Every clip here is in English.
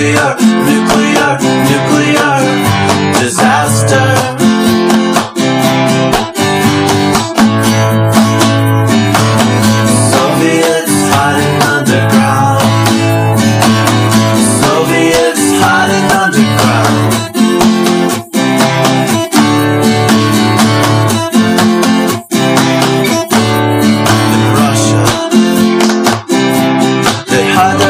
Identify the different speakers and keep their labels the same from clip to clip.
Speaker 1: nuclear, nuclear, nuclear disaster. Soviets hiding underground. Soviets hiding underground. In Russia, they hide.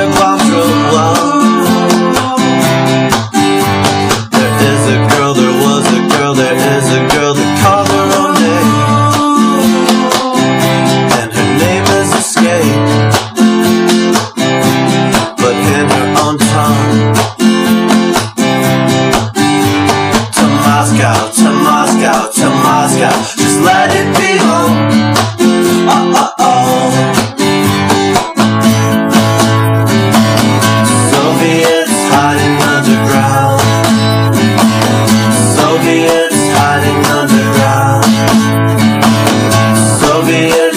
Speaker 1: Soviets hiding underground. Soviets